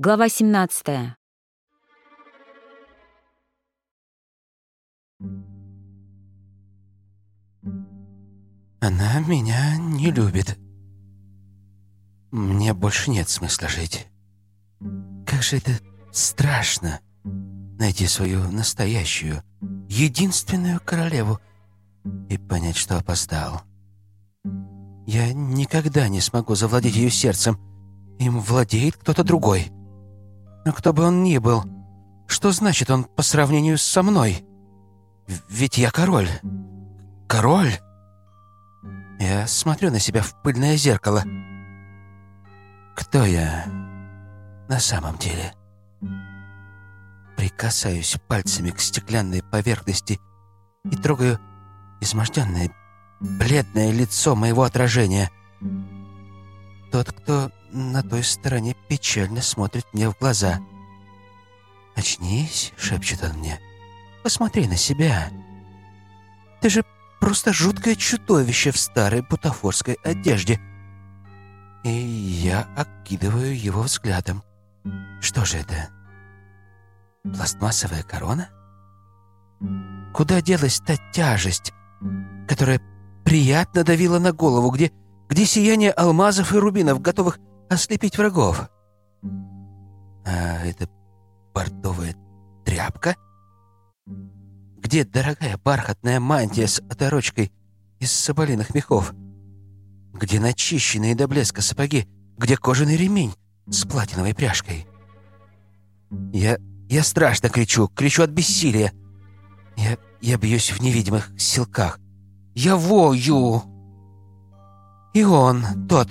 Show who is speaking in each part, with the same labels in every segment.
Speaker 1: Глава 17.
Speaker 2: Она меня не любит. Мне больше нет смысла жить. Как же это страшно найти свою настоящую, единственную королеву и понять, что опоздал. Я никогда не смогу завладеть ее сердцем. Им владеет кто-то другой. Но кто бы он ни был, что значит он по сравнению со мной? Ведь я король. Король? Я смотрю на себя в пыльное зеркало. Кто я на самом деле? Прикасаюсь пальцами к стеклянной поверхности и трогаю изможденное, бледное лицо моего отражения. Тот, кто на той стороне печально смотрит мне в глаза. «Очнись», — шепчет он мне. «Посмотри на себя. Ты же просто жуткое чудовище в старой бутафорской одежде». И я окидываю его взглядом. Что же это? Пластмассовая корона? Куда делась та тяжесть, которая приятно давила на голову, где, где сияние алмазов и рубинов, готовых ослепить врагов. А это бордовая тряпка? Где дорогая бархатная мантия с оторочкой из соболиных мехов? Где начищенные до блеска сапоги? Где кожаный ремень с платиновой пряжкой? Я, я страшно кричу, кричу от бессилия. Я, я бьюсь в невидимых силках. Я вою! И он, тот,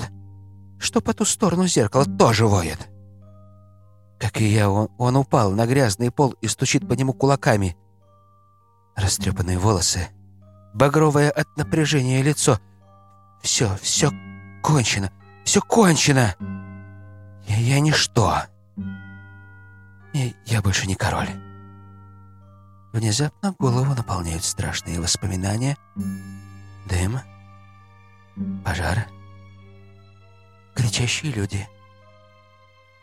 Speaker 2: что по ту сторону зеркала тоже воет. Как и я, он, он упал на грязный пол и стучит по нему кулаками. Растрепанные волосы, багровое от напряжения лицо. Все, все кончено, все кончено. Я, я ничто. Я, я больше не король. Внезапно голову наполняют страшные воспоминания. Дым, пожар — кричащие люди.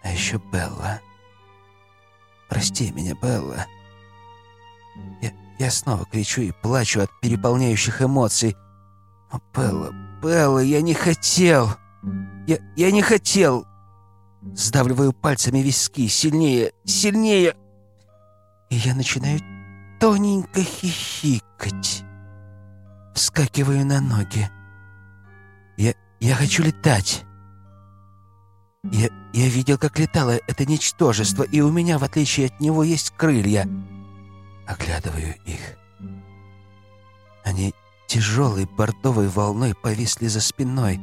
Speaker 2: А еще Белла. Прости меня, Белла. Я, я снова кричу и плачу от переполняющих эмоций. О, Белла, Белла, я не хотел. Я, я не хотел. Сдавливаю пальцами виски сильнее, сильнее. И я начинаю тоненько хихикать. Вскакиваю на ноги. Я, я хочу летать. Я, я видел, как летало это ничтожество, и у меня, в отличие от него, есть крылья. Оглядываю их. Они тяжелой бордовой волной повисли за спиной.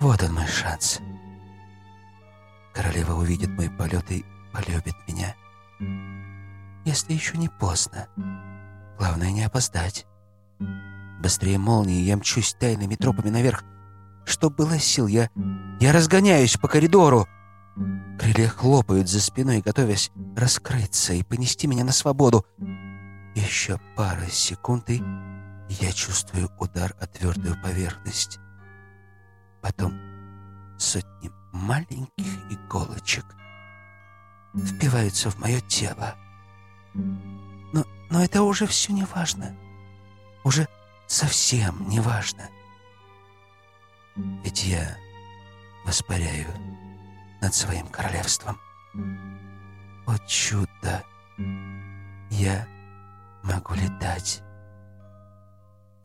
Speaker 2: Вот он мой шанс. Королева увидит мой полет и полюбит меня. Если еще не поздно. Главное, не опоздать. Быстрее молнии я мчусь тайными тропами наверх, что было сил, я... Я разгоняюсь по коридору. Крылья хлопают за спиной, готовясь раскрыться и понести меня на свободу. Еще пара секунд, и я чувствую удар о твердую поверхность. Потом сотни маленьких иголочек впиваются в мое тело. Но, но это уже все не важно. Уже совсем не важно. Ведь я воспаряю над своим королевством. О чудо! Я могу летать.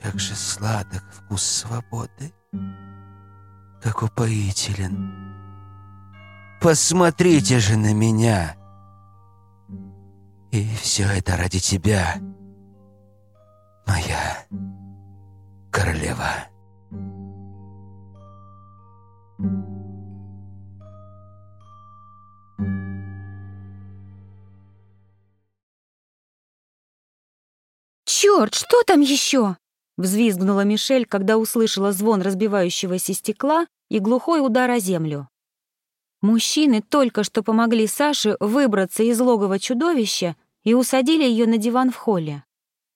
Speaker 2: Как же сладок вкус свободы. Как упоителен. Посмотрите же на меня! И все это ради тебя, моя королева.
Speaker 1: «Черт, что там еще?» — взвизгнула Мишель, когда услышала звон разбивающегося стекла и глухой удар о землю. Мужчины только что помогли Саше выбраться из логова чудовища и усадили ее на диван в холле.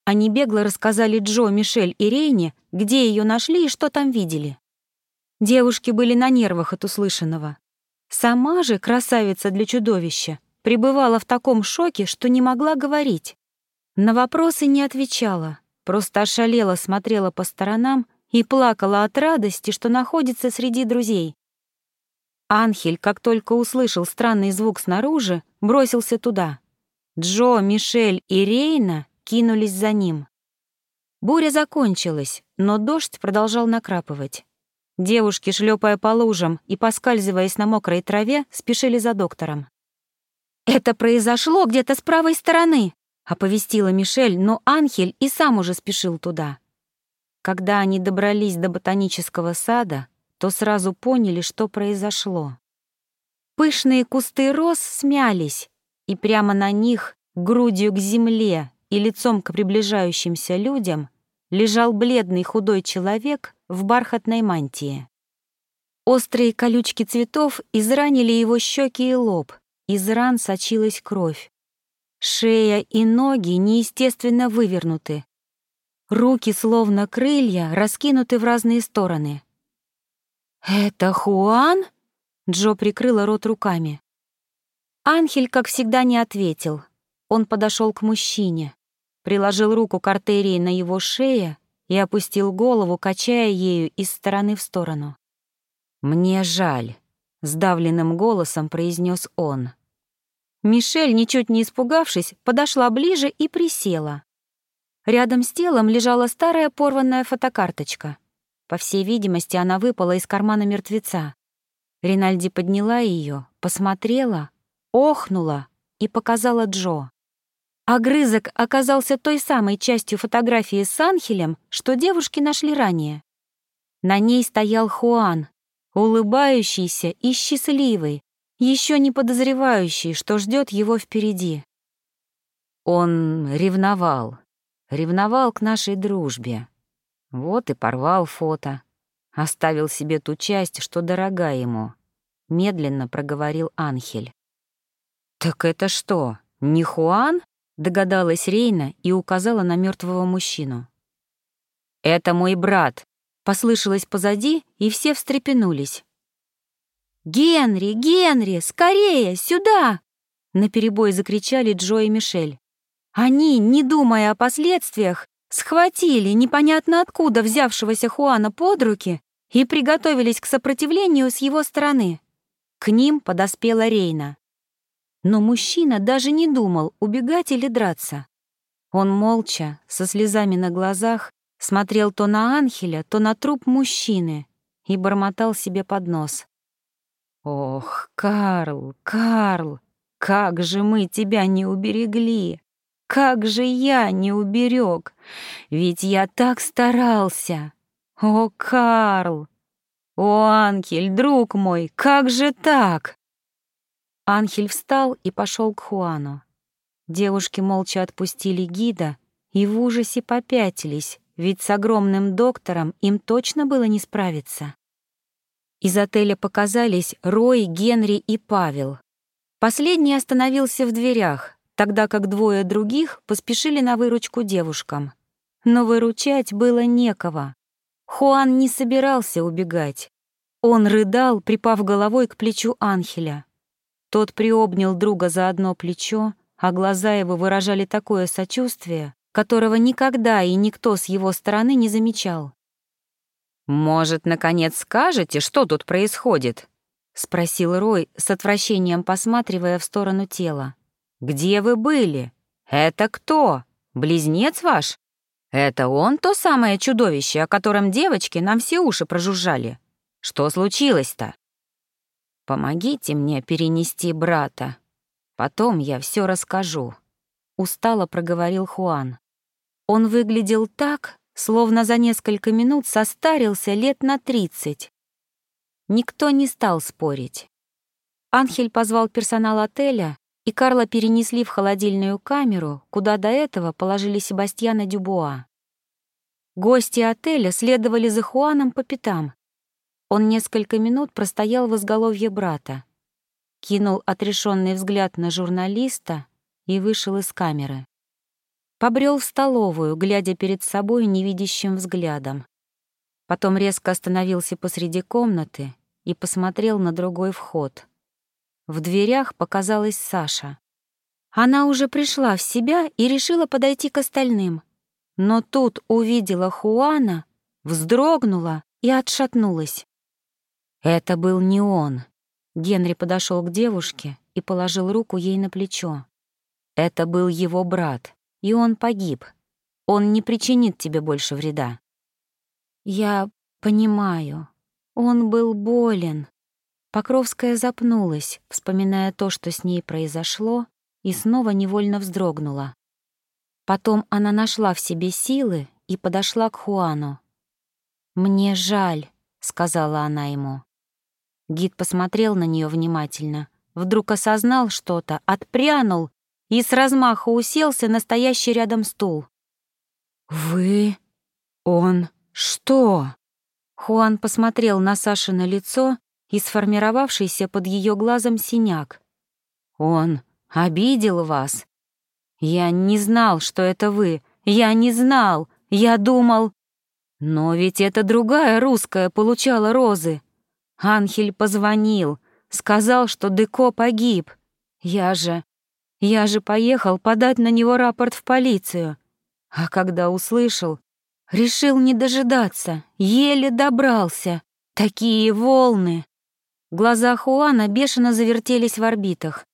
Speaker 1: Они бегло рассказали Джо, Мишель и Рейне, где ее нашли и что там видели. Девушки были на нервах от услышанного. Сама же красавица для чудовища пребывала в таком шоке, что не могла говорить. На вопросы не отвечала, просто ошалела смотрела по сторонам и плакала от радости, что находится среди друзей. Анхель, как только услышал странный звук снаружи, бросился туда. Джо, Мишель и Рейна кинулись за ним. Буря закончилась, но дождь продолжал накрапывать. Девушки, шлепая по лужам и поскальзываясь на мокрой траве, спешили за доктором. «Это произошло где-то с правой стороны», — оповестила Мишель, но Анхель и сам уже спешил туда. Когда они добрались до ботанического сада, то сразу поняли, что произошло. Пышные кусты роз смялись, и прямо на них, грудью к земле и лицом к приближающимся людям, лежал бледный худой человек в бархатной мантии. Острые колючки цветов изранили его щеки и лоб, из ран сочилась кровь. Шея и ноги неестественно вывернуты. Руки, словно крылья, раскинуты в разные стороны. «Это Хуан?» — Джо прикрыла рот руками. Анхель, как всегда, не ответил. Он подошел к мужчине, приложил руку к артерии на его шее и опустил голову, качая ею из стороны в сторону. «Мне жаль», — сдавленным голосом произнес он. Мишель, ничуть не испугавшись, подошла ближе и присела. Рядом с телом лежала старая порванная фотокарточка. По всей видимости, она выпала из кармана мертвеца. Ринальди подняла ее, посмотрела, охнула и показала Джо. Огрызок оказался той самой частью фотографии с Анхелем, что девушки нашли ранее. На ней стоял Хуан, улыбающийся и счастливый, еще не подозревающий, что ждет его впереди. Он ревновал, ревновал к нашей дружбе. Вот и порвал фото, оставил себе ту часть, что дорога ему. Медленно проговорил Анхель. «Так это что, не Хуан?» Догадалась Рейна и указала на мертвого мужчину. «Это мой брат», — послышалось позади, и все встрепенулись. «Генри, Генри, скорее, сюда!» — наперебой закричали Джо и Мишель. Они, не думая о последствиях, схватили непонятно откуда взявшегося Хуана под руки и приготовились к сопротивлению с его стороны. К ним подоспела Рейна. Но мужчина даже не думал, убегать или драться. Он молча, со слезами на глазах, смотрел то на Анхеля, то на труп мужчины и бормотал себе под нос. «Ох, Карл, Карл, как же мы тебя не уберегли! Как же я не уберег! Ведь я так старался! О, Карл! О, Анхель, друг мой, как же так?» Анхель встал и пошел к Хуану. Девушки молча отпустили гида и в ужасе попятились, ведь с огромным доктором им точно было не справиться. Из отеля показались Рой, Генри и Павел. Последний остановился в дверях, тогда как двое других поспешили на выручку девушкам. Но выручать было некого. Хуан не собирался убегать. Он рыдал, припав головой к плечу Анхеля. Тот приобнял друга за одно плечо, а глаза его выражали такое сочувствие, которого никогда и никто с его стороны не замечал. «Может, наконец скажете, что тут происходит?» — спросил Рой, с отвращением посматривая в сторону тела. «Где вы были? Это кто? Близнец ваш? Это он то самое чудовище, о котором девочки нам все уши прожужжали? Что случилось-то?» Помогите мне перенести брата. Потом я все расскажу. Устало проговорил Хуан. Он выглядел так, словно за несколько минут состарился лет на тридцать. Никто не стал спорить. Анхель позвал персонал отеля, и Карла перенесли в холодильную камеру, куда до этого положили Себастьяна Дюбуа. Гости отеля следовали за Хуаном по пятам, он несколько минут простоял в изголовье брата, кинул отрешенный взгляд на журналиста и вышел из камеры. Побрел в столовую, глядя перед собой невидящим взглядом. Потом резко остановился посреди комнаты и посмотрел на другой вход, В дверях показалась Саша. Она уже пришла в себя и решила подойти к остальным. Но тут увидела Хуана, вздрогнула и отшатнулась. Это был не он. Генри подошел к девушке и положил руку ей на плечо. Это был его брат, и он погиб. Он не причинит тебе больше вреда. Я понимаю. Он был болен. Покровская запнулась, вспоминая то, что с ней произошло, и снова невольно вздрогнула. Потом она нашла в себе силы и подошла к Хуану. «Мне жаль», — сказала она ему. Гид посмотрел на нее внимательно, вдруг осознал что-то, отпрянул и с размаха уселся на стоящий рядом стул. «Вы? Он что?» Хуан посмотрел на Сашино лицо и сформировавшийся под ее глазом синяк. «Он обидел вас? Я не знал, что это вы. Я не знал. Я думал...» «Но ведь это другая русская получала розы. Анхель позвонил, сказал, что Деко погиб. Я же... Я же поехал подать на него рапорт в полицию. А когда услышал, решил не дожидаться, еле добрался. Такие волны. Глаза Хуана бешено завертелись в орбитах.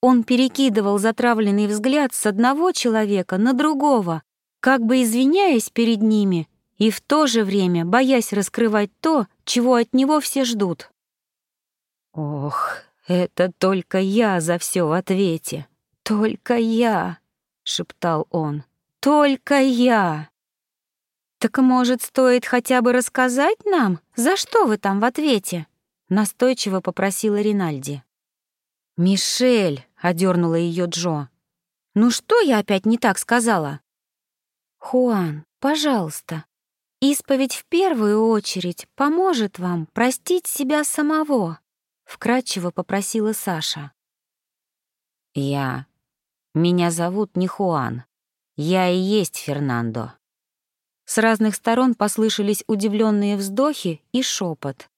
Speaker 1: Он перекидывал затравленный взгляд с одного человека на другого, как бы извиняясь перед ними и в то же время боясь раскрывать то, чего от него все ждут. «Ох, это только я за все в ответе. Только я», — шептал он. «Только я». «Так, может, стоит хотя бы рассказать нам, за что вы там в ответе?» — настойчиво попросила Ринальди. «Мишель», — одернула ее Джо. «Ну что я опять не так сказала?» «Хуан, пожалуйста, Исповедь в первую очередь поможет вам простить себя самого, вкратчиво попросила Саша. Я. Меня зовут не Хуан. Я и есть Фернандо. С разных сторон послышались удивленные вздохи и шепот.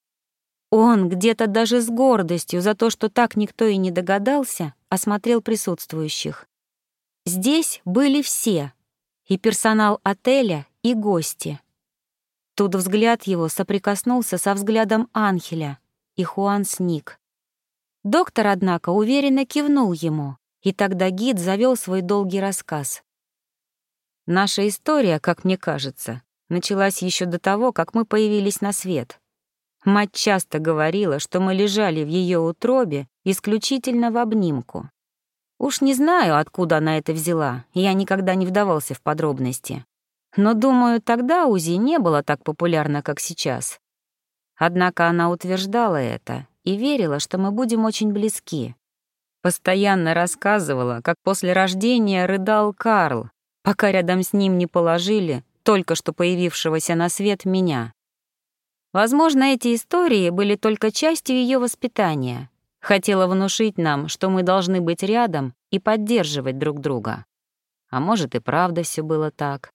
Speaker 1: Он где-то даже с гордостью за то, что так никто и не догадался, осмотрел присутствующих. Здесь были все, и персонал отеля, и гости. Тут взгляд его соприкоснулся со взглядом Анхеля, и Хуан сник. Доктор, однако, уверенно кивнул ему, и тогда гид завел свой долгий рассказ. Наша история, как мне кажется, началась еще до того, как мы появились на свет. Мать часто говорила, что мы лежали в ее утробе исключительно в обнимку. Уж не знаю, откуда она это взяла, я никогда не вдавался в подробности. Но, думаю, тогда УЗИ не было так популярно, как сейчас. Однако она утверждала это и верила, что мы будем очень близки. Постоянно рассказывала, как после рождения рыдал Карл, пока рядом с ним не положили только что появившегося на свет меня. Возможно, эти истории были только частью ее воспитания. Хотела внушить нам, что мы должны быть рядом и поддерживать друг друга. А может, и правда все было так.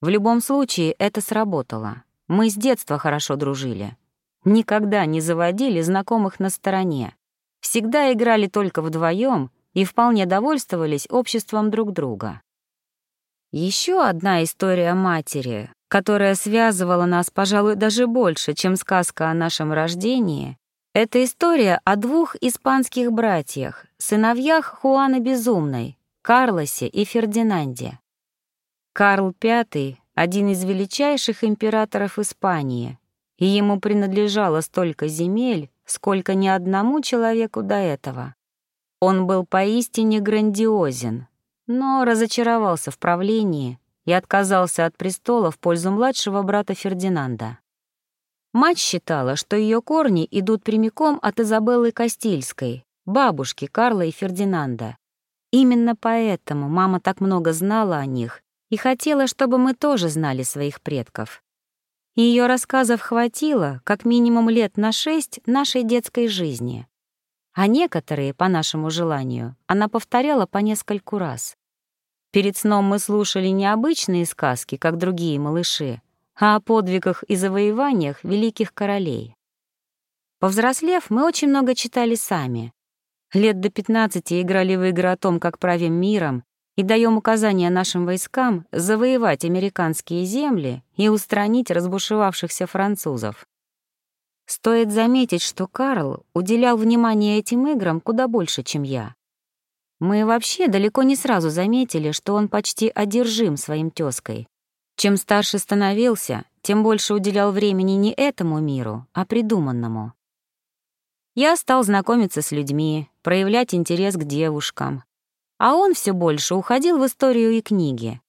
Speaker 1: В любом случае, это сработало. Мы с детства хорошо дружили. Никогда не заводили знакомых на стороне. Всегда играли только вдвоем и вполне довольствовались обществом друг друга. Еще одна история матери, которая связывала нас, пожалуй, даже больше, чем сказка о нашем рождении, это история о двух испанских братьях, сыновьях Хуаны Безумной, Карлосе и Фердинанде. Карл V — один из величайших императоров Испании, и ему принадлежало столько земель, сколько ни одному человеку до этого. Он был поистине грандиозен, но разочаровался в правлении и отказался от престола в пользу младшего брата Фердинанда. Мать считала, что ее корни идут прямиком от Изабеллы Кастильской, бабушки Карла и Фердинанда. Именно поэтому мама так много знала о них и хотела, чтобы мы тоже знали своих предков. Ее рассказов хватило как минимум лет на шесть нашей детской жизни. А некоторые, по нашему желанию, она повторяла по нескольку раз. Перед сном мы слушали не обычные сказки, как другие малыши, а о подвигах и завоеваниях великих королей. Повзрослев, мы очень много читали сами. Лет до 15 играли в игры о том, как правим миром, и даем указания нашим войскам завоевать американские земли и устранить разбушевавшихся французов. Стоит заметить, что Карл уделял внимание этим играм куда больше, чем я. Мы вообще далеко не сразу заметили, что он почти одержим своим тёзкой. Чем старше становился, тем больше уделял времени не этому миру, а придуманному. Я стал знакомиться с людьми, проявлять интерес к девушкам, а он все больше уходил в историю и книги.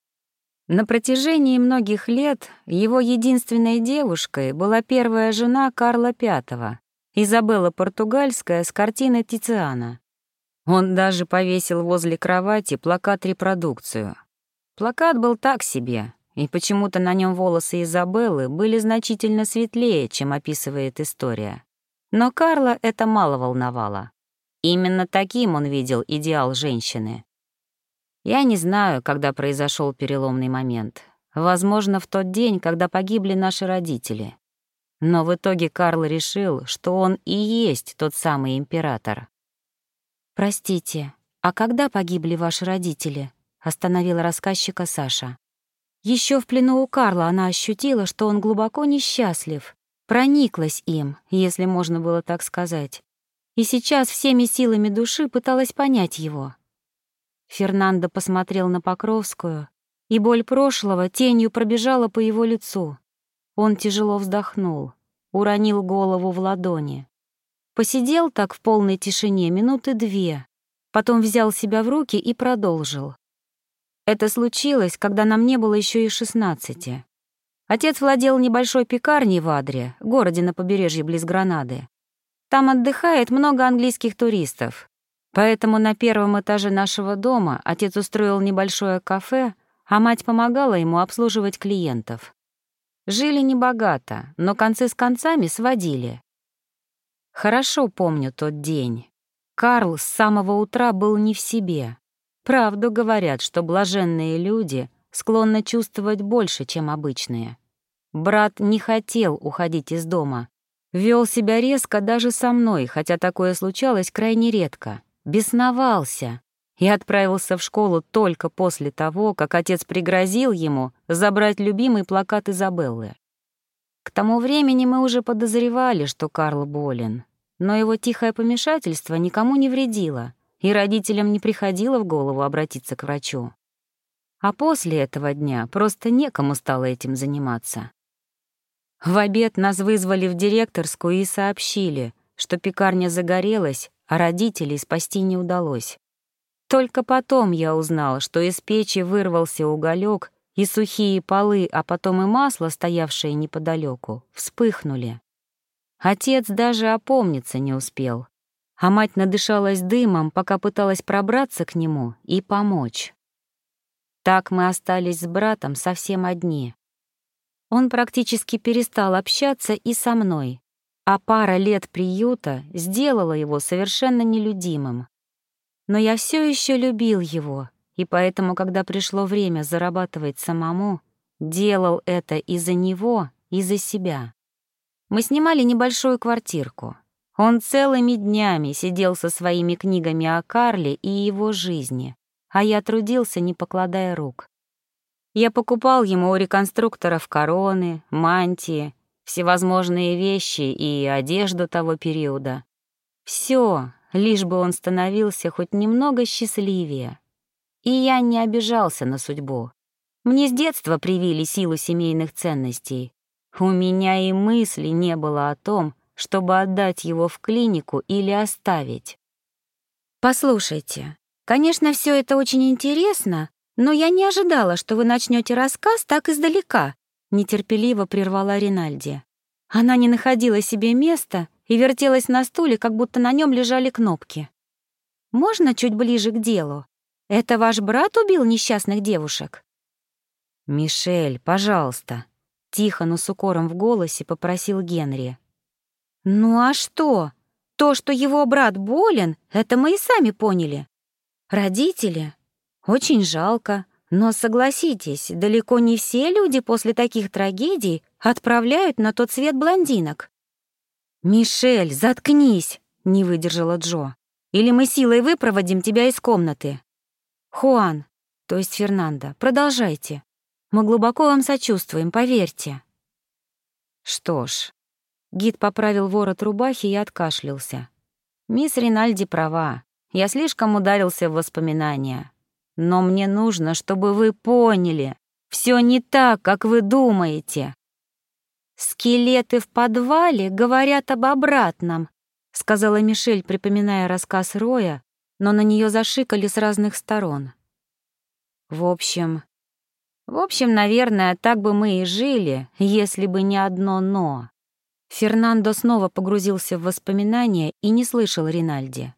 Speaker 1: На протяжении многих лет его единственной девушкой была первая жена Карла V, Изабелла Португальская с картины Тициана. Он даже повесил возле кровати плакат-репродукцию. Плакат был так себе, и почему-то на нем волосы Изабеллы были значительно светлее, чем описывает история. Но Карла это мало волновало. Именно таким он видел идеал женщины. Я не знаю, когда произошел переломный момент. Возможно, в тот день, когда погибли наши родители. Но в итоге Карл решил, что он и есть тот самый император. «Простите, а когда погибли ваши родители?» — остановила рассказчика Саша. Еще в плену у Карла она ощутила, что он глубоко несчастлив, прониклась им, если можно было так сказать и сейчас всеми силами души пыталась понять его. Фернандо посмотрел на Покровскую, и боль прошлого тенью пробежала по его лицу. Он тяжело вздохнул, уронил голову в ладони. Посидел так в полной тишине минуты две, потом взял себя в руки и продолжил. Это случилось, когда нам не было еще и шестнадцати. Отец владел небольшой пекарней в Адре, городе на побережье близ Гранады. Там отдыхает много английских туристов. Поэтому на первом этаже нашего дома отец устроил небольшое кафе, а мать помогала ему обслуживать клиентов. Жили небогато, но концы с концами сводили. Хорошо помню тот день. Карл с самого утра был не в себе. Правду говорят, что блаженные люди склонны чувствовать больше, чем обычные. Брат не хотел уходить из дома, Вел себя резко даже со мной, хотя такое случалось крайне редко. Бесновался и отправился в школу только после того, как отец пригрозил ему забрать любимый плакат Изабеллы. К тому времени мы уже подозревали, что Карл болен, но его тихое помешательство никому не вредило, и родителям не приходило в голову обратиться к врачу. А после этого дня просто некому стало этим заниматься. В обед нас вызвали в директорскую и сообщили, что пекарня загорелась, а родителей спасти не удалось. Только потом я узнал, что из печи вырвался уголек, и сухие полы, а потом и масло, стоявшее неподалеку, вспыхнули. Отец даже опомниться не успел, а мать надышалась дымом, пока пыталась пробраться к нему и помочь. Так мы остались с братом совсем одни. Он практически перестал общаться и со мной, а пара лет приюта сделала его совершенно нелюдимым. Но я все еще любил его, и поэтому, когда пришло время зарабатывать самому, делал это и за него, и за себя. Мы снимали небольшую квартирку. Он целыми днями сидел со своими книгами о Карле и его жизни, а я трудился, не покладая рук. Я покупал ему у реконструкторов короны, мантии, всевозможные вещи и одежду того периода. Все, лишь бы он становился хоть немного счастливее. И я не обижался на судьбу. Мне с детства привили силу семейных ценностей. У меня и мысли не было о том, чтобы отдать его в клинику или оставить. Послушайте, конечно, все это очень интересно, «Но я не ожидала, что вы начнете рассказ так издалека», — нетерпеливо прервала Ринальди. Она не находила себе места и вертелась на стуле, как будто на нем лежали кнопки. «Можно чуть ближе к делу? Это ваш брат убил несчастных девушек?» «Мишель, пожалуйста», — тихо, но с укором в голосе попросил Генри. «Ну а что? То, что его брат болен, это мы и сами поняли. Родители очень жалко, но согласитесь, далеко не все люди после таких трагедий отправляют на тот свет блондинок. «Мишель, заткнись!» — не выдержала Джо. или мы силой выпроводим тебя из комнаты. Хуан, то есть Фернандо, продолжайте. Мы глубоко вам сочувствуем, поверьте. Что ж, гид поправил ворот рубахи и откашлялся. Мисс Ринальди права. Я слишком ударился в воспоминания. Но мне нужно, чтобы вы поняли, все не так, как вы думаете. Скелеты в подвале говорят об обратном, сказала Мишель, припоминая рассказ Роя, но на нее зашикали с разных сторон. В общем, в общем, наверное, так бы мы и жили, если бы не одно «но». Фернандо снова погрузился в воспоминания и не слышал Ринальди.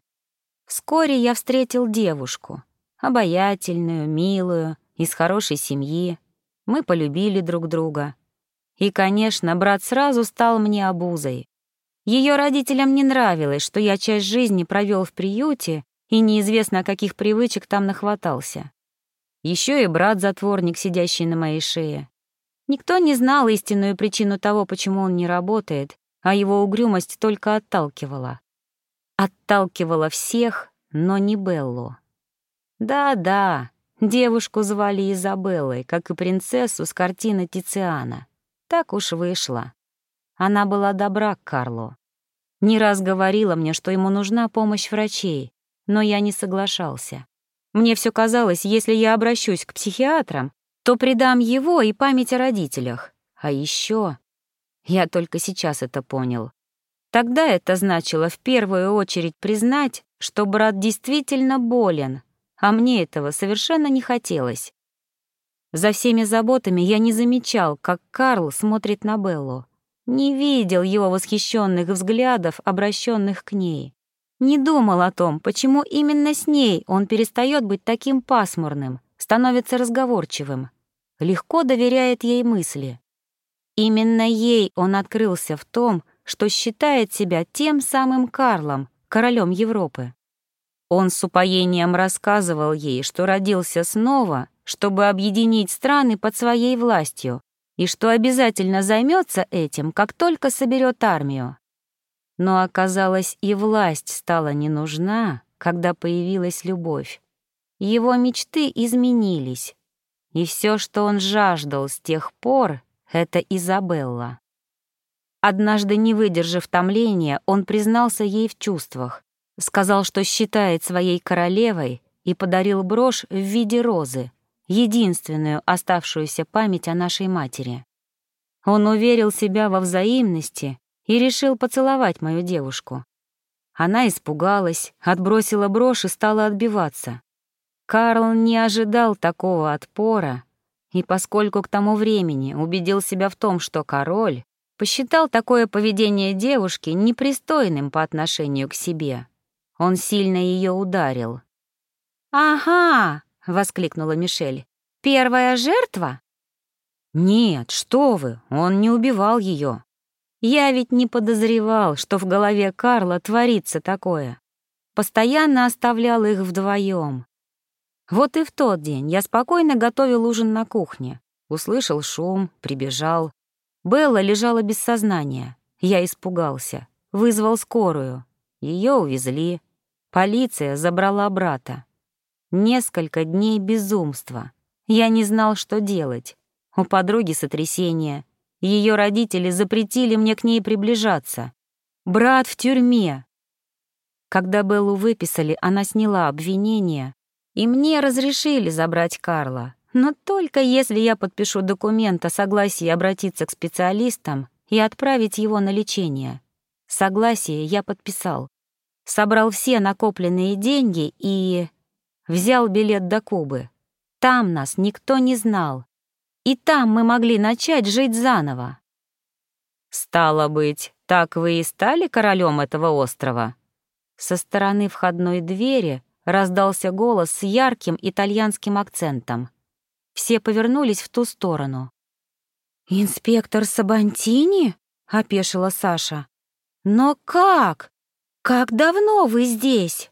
Speaker 1: Вскоре я встретил девушку, обаятельную, милую, из хорошей семьи. Мы полюбили друг друга. И, конечно, брат сразу стал мне обузой. Ее родителям не нравилось, что я часть жизни провел в приюте и неизвестно, каких привычек там нахватался. Еще и брат-затворник, сидящий на моей шее. Никто не знал истинную причину того, почему он не работает, а его угрюмость только отталкивала. Отталкивала всех, но не Беллу. Да-да, девушку звали Изабеллой, как и принцессу с картины Тициана. Так уж вышло. Она была добра к Карлу. Не раз говорила мне, что ему нужна помощь врачей, но я не соглашался. Мне все казалось, если я обращусь к психиатрам, то предам его и память о родителях. А еще я только сейчас это понял. Тогда это значило в первую очередь признать, что брат действительно болен, а мне этого совершенно не хотелось. За всеми заботами я не замечал, как Карл смотрит на Беллу. Не видел его восхищенных взглядов, обращенных к ней. Не думал о том, почему именно с ней он перестает быть таким пасмурным, становится разговорчивым, легко доверяет ей мысли. Именно ей он открылся в том, что считает себя тем самым Карлом, королем Европы. Он с упоением рассказывал ей, что родился снова, чтобы объединить страны под своей властью, и что обязательно займется этим, как только соберет армию. Но оказалось, и власть стала не нужна, когда появилась любовь. Его мечты изменились, и все, что он жаждал с тех пор, — это Изабелла. Однажды, не выдержав томления, он признался ей в чувствах, сказал, что считает своей королевой и подарил брошь в виде розы, единственную оставшуюся память о нашей матери. Он уверил себя во взаимности и решил поцеловать мою девушку. Она испугалась, отбросила брошь и стала отбиваться. Карл не ожидал такого отпора, и поскольку к тому времени убедил себя в том, что король посчитал такое поведение девушки непристойным по отношению к себе. Он сильно ее ударил. «Ага!» — воскликнула Мишель. «Первая жертва?» «Нет, что вы, он не убивал ее. Я ведь не подозревал, что в голове Карла творится такое. Постоянно оставлял их вдвоем. Вот и в тот день я спокойно готовил ужин на кухне. Услышал шум, прибежал. Белла лежала без сознания. Я испугался. Вызвал скорую. Ее увезли. Полиция забрала брата. Несколько дней безумства. Я не знал, что делать. У подруги сотрясение. Ее родители запретили мне к ней приближаться. Брат в тюрьме. Когда Беллу выписали, она сняла обвинение, и мне разрешили забрать Карла но только если я подпишу документ о согласии обратиться к специалистам и отправить его на лечение. Согласие я подписал. Собрал все накопленные деньги и... взял билет до Кубы. Там нас никто не знал. И там мы могли начать жить заново. «Стало быть, так вы и стали королем этого острова?» Со стороны входной двери раздался голос с ярким итальянским акцентом. Все повернулись в ту сторону. «Инспектор Сабантини?» — опешила Саша. «Но как? Как давно вы здесь?»